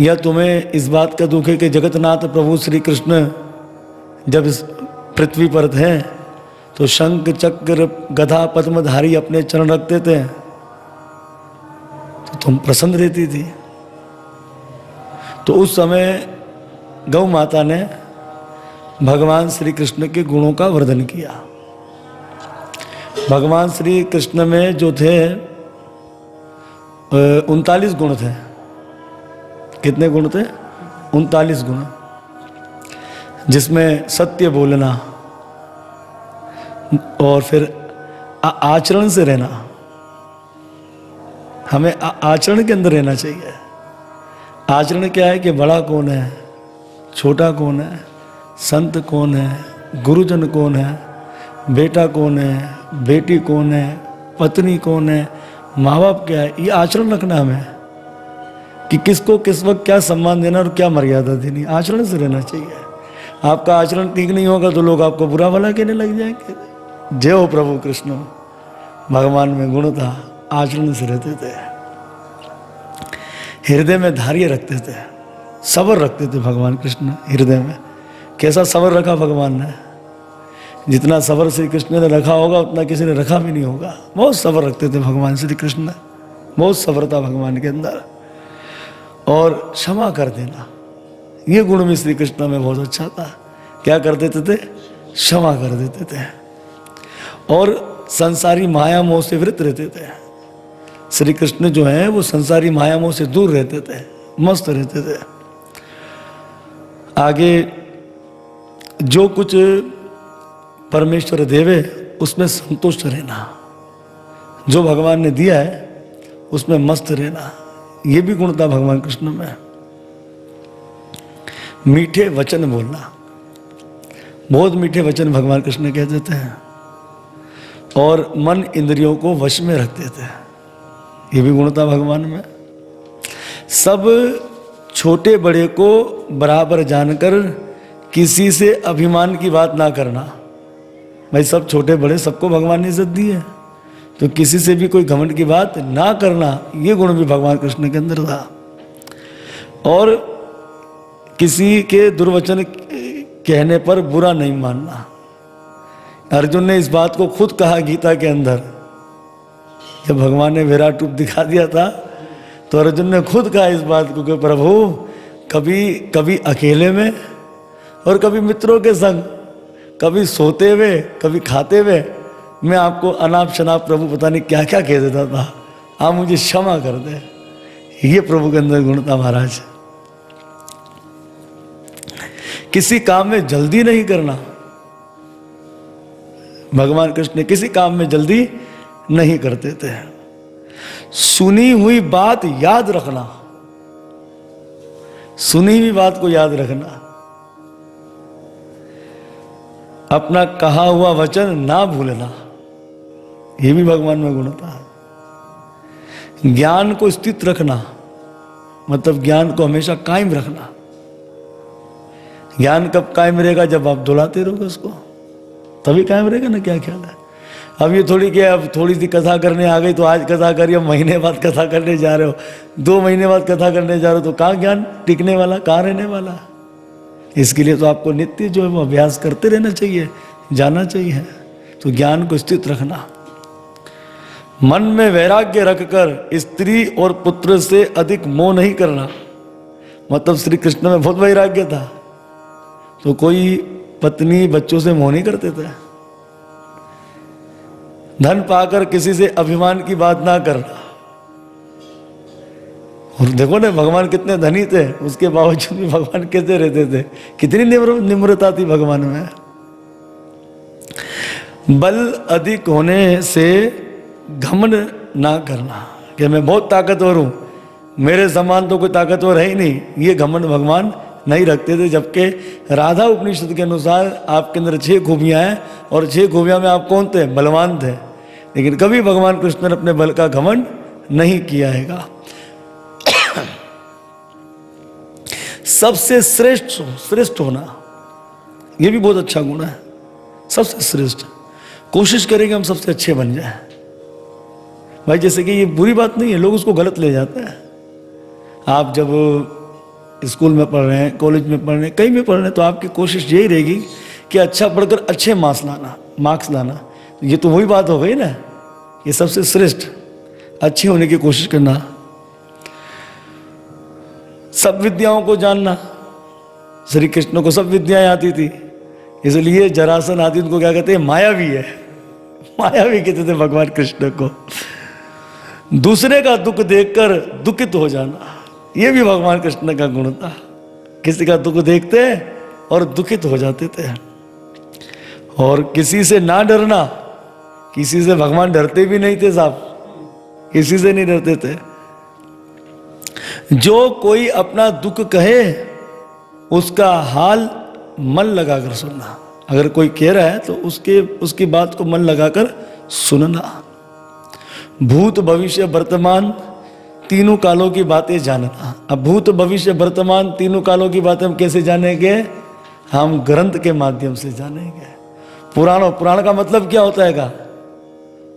या तुम्हें इस बात का दुख है कि जगतनाथ प्रभु श्री कृष्ण जब इस पृथ्वी पर थे तो शंख, चक्र, गधा, पद्मधारी अपने चरण रखते थे तो तुम प्रसन्न रहती थी। तो उस समय गौ माता ने भगवान श्री कृष्ण के गुणों का वर्णन किया। भगवान श्री कृष्ण में जो थे उनतालीस गुण थे। कितने गुण थे? उनतालीस गुण। जिसमें सत्य बोलना और फिर आचरण से रहना। हमें आचरण के अंदर रहना चाहिए। आचरण क्या है कि बड़ा कौन है? छोटा कौन है? संत कौन है? गुरुजन कौन है? बेटा कौन है? बेटी कौन है? पत्नी कौन है? माँ बाप क्या है? ये आचरण रखना हमें। कि किसको किस वक्त क्या सम्मान देना और क्या मर्यादा देनी, आचरण से रहना चाहिए। आपका आचरण ठीक नहीं होगा तो लोग आपको बुरा भला कहने लग जाएँगे। जय हो प्रभु कृष्ण। भगवान में गुण था, आचरण से रहते थे। हृदय में धार्य रखते थे, सबर रखते थे भगवान कृष्ण हृदय में। कैसा सबर रखा भगवान ने? जितना सबर श्री कृष्ण ने रखा होगा, उतना किसी ने रखा भी नहीं होगा। बहुत सबर रखते थे भगवान श्री कृष्ण। बहुत सबर था भगवान के अंदर। और क्षमा कर देना। ये गुण भी श्री कृष्ण में बहुत अच्छा था। क्या कर देते थे? क्षमा कर देते थे। और संसारी माया मोह से वृत रहते थे। श्री कृष्ण जो है, वो संसारी माया मोह से दूर रहते थे, मस्त रहते थे। आगे जो कुछ परमेश्वर देवे, उसमें संतुष्ट रहना। जो भगवान ने दिया है, उसमें मस्त रहना। ये भी गुण था भगवान कृष्ण में। मीठे वचन बोलना। बहुत मीठे वचन भगवान कृष्ण कह देते हैं। और मन इंद्रियों को वश में रखते थे ये भी गुण था भगवान में। सब छोटे बड़े को बराबर जानकर किसी से अभिमान की बात ना करना। भाई सब छोटे बड़े सबको भगवान ने इज़्ज़त दी है। तो किसी से भी कोई घमंड की बात ना करना, ये गुण भी भगवान कृष्ण के अंदर था। और किसी के दुर्वचन कहने पर बुरा नहीं मानना। अर्जुन ने इस बात को खुद कहा गीता के अंदर। जब भगवान ने विराट रूप दिखा दिया था तो अर्जुन ने खुद कहा इस बात को कि प्रभु, कभी कभी अकेले में और कभी मित्रों के संग, कभी सोते हुए, कभी खाते हुए मैं आपको अनाप शनाप प्रभु पता नहीं क्या क्या कह देता था। आप मुझे क्षमा कर दे। ये प्रभु के अंदर गुण था महाराज। किसी काम में जल्दी नहीं करना। भगवान कृष्ण किसी काम में जल्दी नहीं करते थे। सुनी हुई बात याद रखना। सुनी हुई बात को याद रखना। अपना कहा हुआ वचन ना भूलना। ये भी भगवान में गुण था। ज्ञान को स्थित रखना मतलब ज्ञान को हमेशा कायम रखना। ज्ञान कब कायम रहेगा? जब आप दुलाते रहोगे उसको। तभी कायम रहेगा ना, क्या ख्याल है? अब ये थोड़ी क्या अब थोड़ी सी कथा करने आ गई तो आज कथा करी अब महीने बाद कथा करने जा रहे हो। दो महीने बाद कथा करने जा रहे हो तो कहाँ ज्ञान टिकने वाला, कहाँ रहने वाला? इसके लिए तो आपको नित्य जो है वो अभ्यास करते रहना चाहिए, जाना चाहिए। तो ज्ञान को स्थित रखना। मन में वैराग्य रखकर स्त्री और पुत्र से अधिक मोह नहीं करना। मतलब श्री कृष्ण में बहुत वैराग्य था। तो कोई पत्नी बच्चों से मोह नहीं करते थे। धन पाकर किसी से अभिमान की बात ना करना। और देखो ना, भगवान कितने धनी थे। उसके बावजूद भी भगवान कैसे रहते थे? कितनी निम्र, निम्रता थी भगवान में। बल अधिक होने से घमंड ना करना। कि मैं बहुत ताकतवर हूँ। मेरे समान तो कोई ताकतवर है ही नहीं। ये घमंड भगवान नहीं रखते थे, जबकि राधा उपनिषद के अनुसार आपके अंदर छह खूबियाँ हैं और छह खूबियाँ में आप कौन थे? बलवान थे। लेकिन कभी भगवान कृष्ण ने अपने बल का घमंड नहीं किया हैगा। सबसे श्रेष्ठ श्रेष्ठ होना, ये भी बहुत अच्छा गुण है। सबसे श्रेष्ठ। कोशिश करेंगे हम सबसे अच्छे बन जाए। भाई, जैसे कि ये बुरी बात नहीं है, लोग उसको गलत ले जाते हैं। आप जब स्कूल में पढ़ रहे हैं, कॉलेज में पढ़ रहे हैं, कहीं भी पढ़ रहे हैं तो आपकी कोशिश यही रहेगी कि अच्छा पढ़कर अच्छे मार्क्स लाना मार्क्स लाना। ये तो वही बात हो गई ना, ये सबसे श्रेष्ठ, अच्छे होने की कोशिश करना। सब विद्याओं को जानना, श्री कृष्ण को सब विद्याएँ आती थी, इसलिए जरासन आदि उनको क्या कहते हैं, मायावी है। मायावी कहते थे भगवान कृष्ण को। दूसरे का दुख देखकर दुखित हो जाना। ये भी भगवान कृष्ण का गुण था। किसी का दुख देखते और दुखित हो जाते थे। और किसी से ना डरना, किसी से भगवान डरते भी नहीं थे साहब। किसी से नहीं डरते थे। जो कोई अपना दुख कहे, उसका हाल मन लगाकर सुनना। अगर कोई कह रहा है तो उसके, उसकी बात को मन लगाकर सुनना। भूत भविष्य वर्तमान तीनों कालों की बातें जानना अब भूत भविष्य वर्तमान तीनों कालों की बातें हम कैसे जानेंगे? हम ग्रंथ के माध्यम से जानेंगे। पुराण पुराण का मतलब क्या होता है का